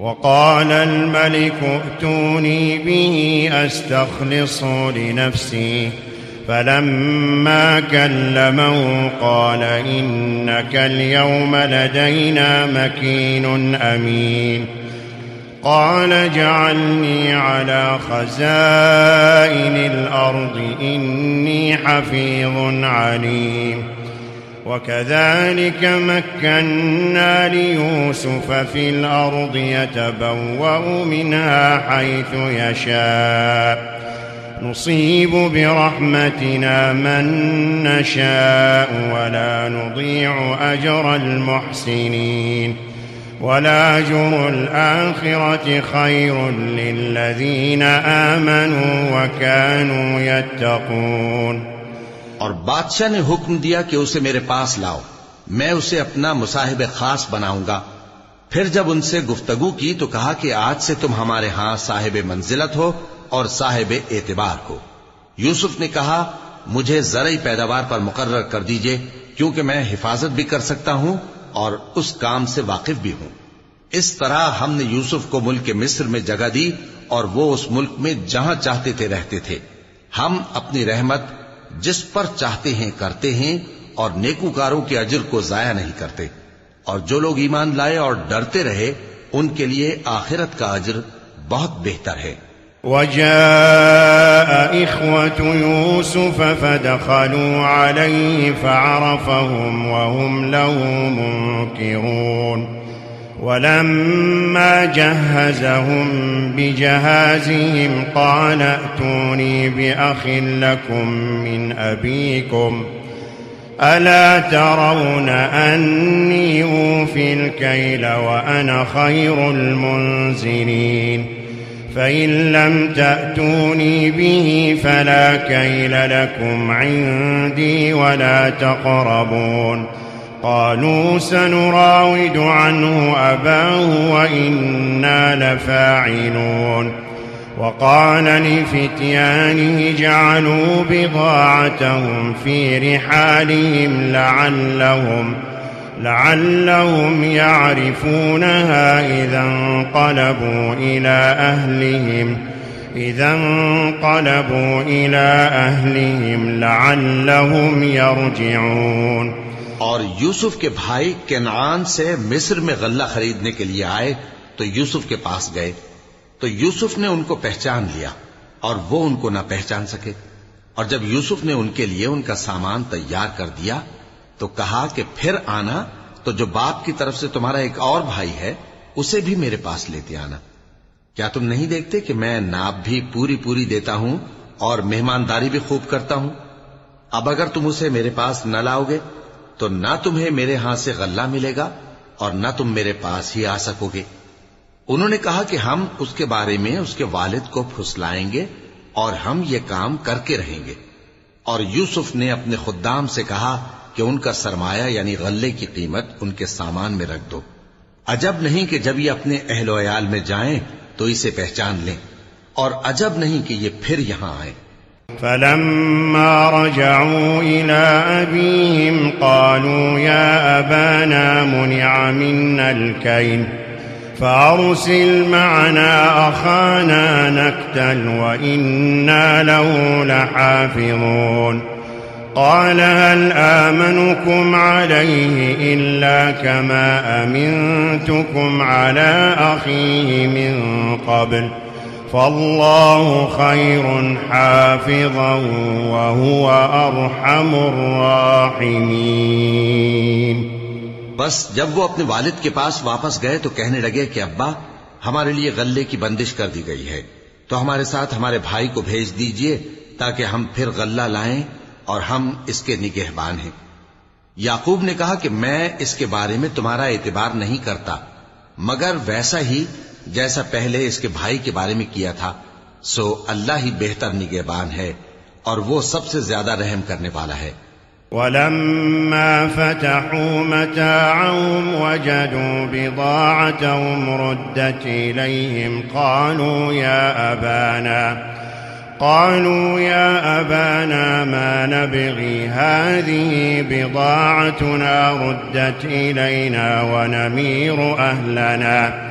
وقال الملك ائتوني به أستخلصه لنفسي. فلما كلمه قال إنك اليوم لدينا مكين أمين. قال جعلني على خزائن الأرض إني حفيظ عليم. وكذلك مكنا ليوسف في الأرض يتبوأ منها حيث يشاء نصيب برحمتنا من نشاء ولا نضيع أجر المحسنين ولا جر الآخرة خير للذين آمنوا وكانوا يتقون اور بادشاہ نے حکم دیا کہ اسے میرے پاس لاؤ، میں اسے اپنا مصاحب خاص بناؤں گا۔ پھر جب ان سے گفتگو کی تو کہا کہ آج سے تم ہمارے ہاں صاحب منزلت ہو اور صاحب اعتبار ہو یوسف نے کہا، مجھے زرعی پیداوار پر مقرر کر دیجیے، کیونکہ میں حفاظت بھی کر سکتا ہوں اور اس کام سے واقف بھی ہوں۔ اس طرح ہم نے یوسف کو ملک مصر میں جگہ دی اور وہ اس ملک میں جہاں چاہتے تھے رہتے تھے۔ ہم اپنی رحمت جس پر چاہتے ہیں، کرتے ہیں اور نیکوکاروں کے اجر کو ضائع نہیں کرتے۔ اور جو لوگ ایمان لائے اور ڈرتے رہے، ان کے لیے آخرت کا اجر بہت بہتر ہے۔ وجاء إخوة يوسف فدخلوا عليه فعرفهم وهم له منكرون۔ ولما جهزهم بجهازهم قال ائتوني بأخ لكم من أبيكم ألا ترون أني أوفي الكيل وأنا خير المنزلين فإن لم تأتوني به فلا كيل لكم عندي ولا تقربون قالوا سنراود عنه أباه وإنا لفاعلون. وقال لفتيانه جعلوا بضاعتهم في رحالهم لعلهم لعلهم يعرفونها إذا انقلبوا إلى أهلهم إذا انقلبوا إلى أهلهم لعلهم يرجعون. اور یوسف کے بھائی کینعان سے مصر میں غلہ خریدنے کے لیے آئے، تو یوسف کے پاس گئے۔ تو یوسف نے ان کو پہچان لیا اور وہ ان کو نہ پہچان سکے۔ اور جب یوسف نے ان کے لیے ان کا سامان تیار کر دیا، تو کہا کہ پھر آنا، تو جو باپ کی طرف سے تمہارا ایک اور بھائی ہے، اسے بھی میرے پاس لیتے آنا۔ کیا تم نہیں دیکھتے کہ میں ناپ بھی پوری پوری دیتا ہوں اور مہمانداری بھی خوب کرتا ہوں؟ اب اگر تم اسے میرے پاس نہ لاؤ گے تو نہ تمہیں میرے ہاں سے غلہ ملے گا اور نہ تم میرے پاس ہی آ سکو گے۔ انہوں نے کہا کہ ہم اس کے بارے میں اس کے والد کو پھسلائیں گے اور ہم یہ کام کر کے رہیں گے۔ اور یوسف نے اپنے خدام سے کہا کہ ان کا سرمایہ یعنی غلے کی قیمت ان کے سامان میں رکھ دو۔ عجب نہیں کہ جب یہ اپنے اہل و عیال میں جائیں تو اسے پہچان لیں اور عجب نہیں کہ یہ پھر یہاں آئیں۔ فلما رجعوا إلى أبيهم قالوا يا أبانا منع منا الكيل فأرسل معنا أخانا نكتل وإنا له لحافظون قال هل آمنكم عليه إلا كما أمنتكم على أخيه من قبل ۖ فالله خير حافظا وهو أرحم الراحمين بس جب وہ اپنے والد کے پاس واپس گئے تو کہنے لگے کہ ابا، ہمارے لیے غلے کی بندش کر دی گئی ہے، تو ہمارے ساتھ ہمارے بھائی کو بھیج دیجیے تاکہ ہم پھر غلہ لائیں اور ہم اس کے نگہبان ہیں۔ یعقوب نے کہا کہ میں اس کے بارے میں تمہارا اعتبار نہیں کرتا، مگر ویسا ہی جیسا پہلے اس کے بھائی کے بارے میں کیا تھا، سو اللہ ہی بہتر نگہبان ہے اور وہ سب سے زیادہ رحم کرنے والا ہے۔ ولما فتحوا متاعهم وجدوا بضاعتهم ردت إليهم قالوا يا أبانا، قالوا يا أبانا ما نبغي هذه بضاعتنا ردت إلينا ونمير أهلنا۔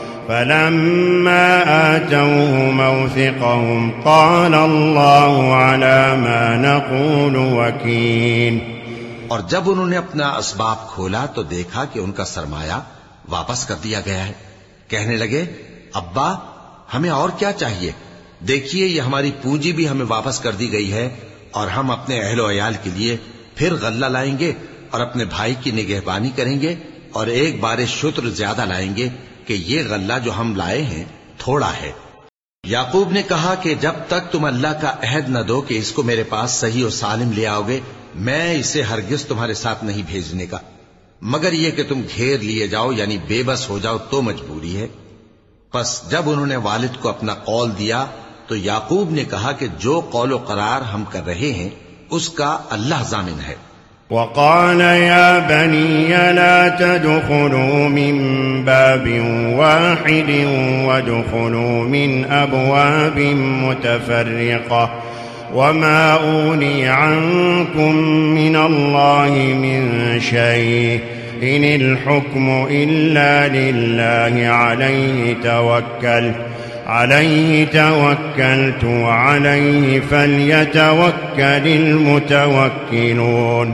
فلما آتوه موثقهم قال الله على ما نقول وكيل. اور جب انہوں نے اپنا اسباب کھولا تو دیکھا کہ ان کا سرمایہ واپس کر دیا گیا ہے۔ کہنے لگے، ابا، ہمیں اور کیا چاہیے؟ دیکھیے، یہ ہماری پونجی بھی ہمیں واپس کر دی گئی ہے اور ہم اپنے اہل و عیال کے لیے پھر غلہ لائیں گے اور اپنے بھائی کی نگہبانی کریں گے۔ اور ایک بار شتر زیادہ لائیں گے کہ یہ غلہ جو ہم لائے ہیں تھوڑا ہے۔ یعقوب نے کہا کہ جب تک تم اللہ کا عہد نہ دو کہ اس کو میرے پاس صحیح و سالم لے آؤ گے، میں اسے ہرگز تمہارے ساتھ نہیں بھیجنے کا۔ مگر یہ کہ تم گھیر لیے جاؤ یعنی بے بس ہو جاؤ تو مجبوری ہے۔ پس جب انہوں نے والد کو اپنا قول دیا، تو یعقوب نے کہا کہ جو قول و قرار ہم کر رہے ہیں، اس کا اللہ ضامن ہے۔ وقال يا بني لا تدخلوا من باب واحد وادخلوا من أبواب متفرقة وما أولي عنكم من الله من شيء إن الحكم إلا لله عليه توكل عليه توكلت وعليه فليتوكل المتوكلون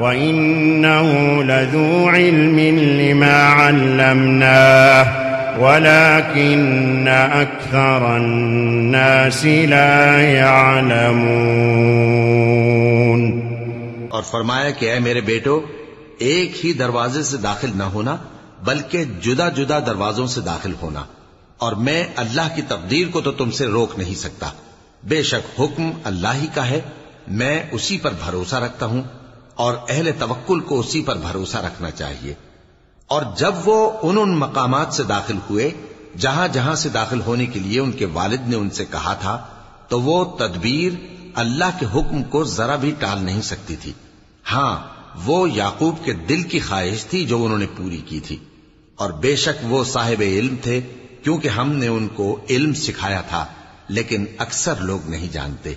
وإنه لذو علم لما علمناه ولكن أكثر الناس لا يعلمون اور فرمایا کہ اے میرے بیٹو، ایک ہی دروازے سے داخل نہ ہونا، بلکہ جدا جدا دروازوں سے داخل ہونا۔ اور میں اللہ کی تقدیر کو تو تم سے روک نہیں سکتا۔ بے شک حکم اللہ ہی کا ہے، میں اسی پر بھروسہ رکھتا ہوں۔ اور اہل توکل کو اسی پر بھروسہ رکھنا چاہیے۔ اور جب وہ ان ان مقامات سے داخل ہوئے، جہاں جہاں سے داخل ہونے کے لیے ان کے والد نے ان سے کہا تھا، تو وہ تدبیر اللہ کے حکم کو ذرا بھی ٹال نہیں سکتی تھی۔ ہاں وہ یعقوب کے دل کی خواہش تھی جو انہوں نے پوری کی تھی۔ اور بے شک وہ صاحب علم تھے، کیونکہ ہم نے ان کو علم سکھایا تھا، لیکن اکثر لوگ نہیں جانتے۔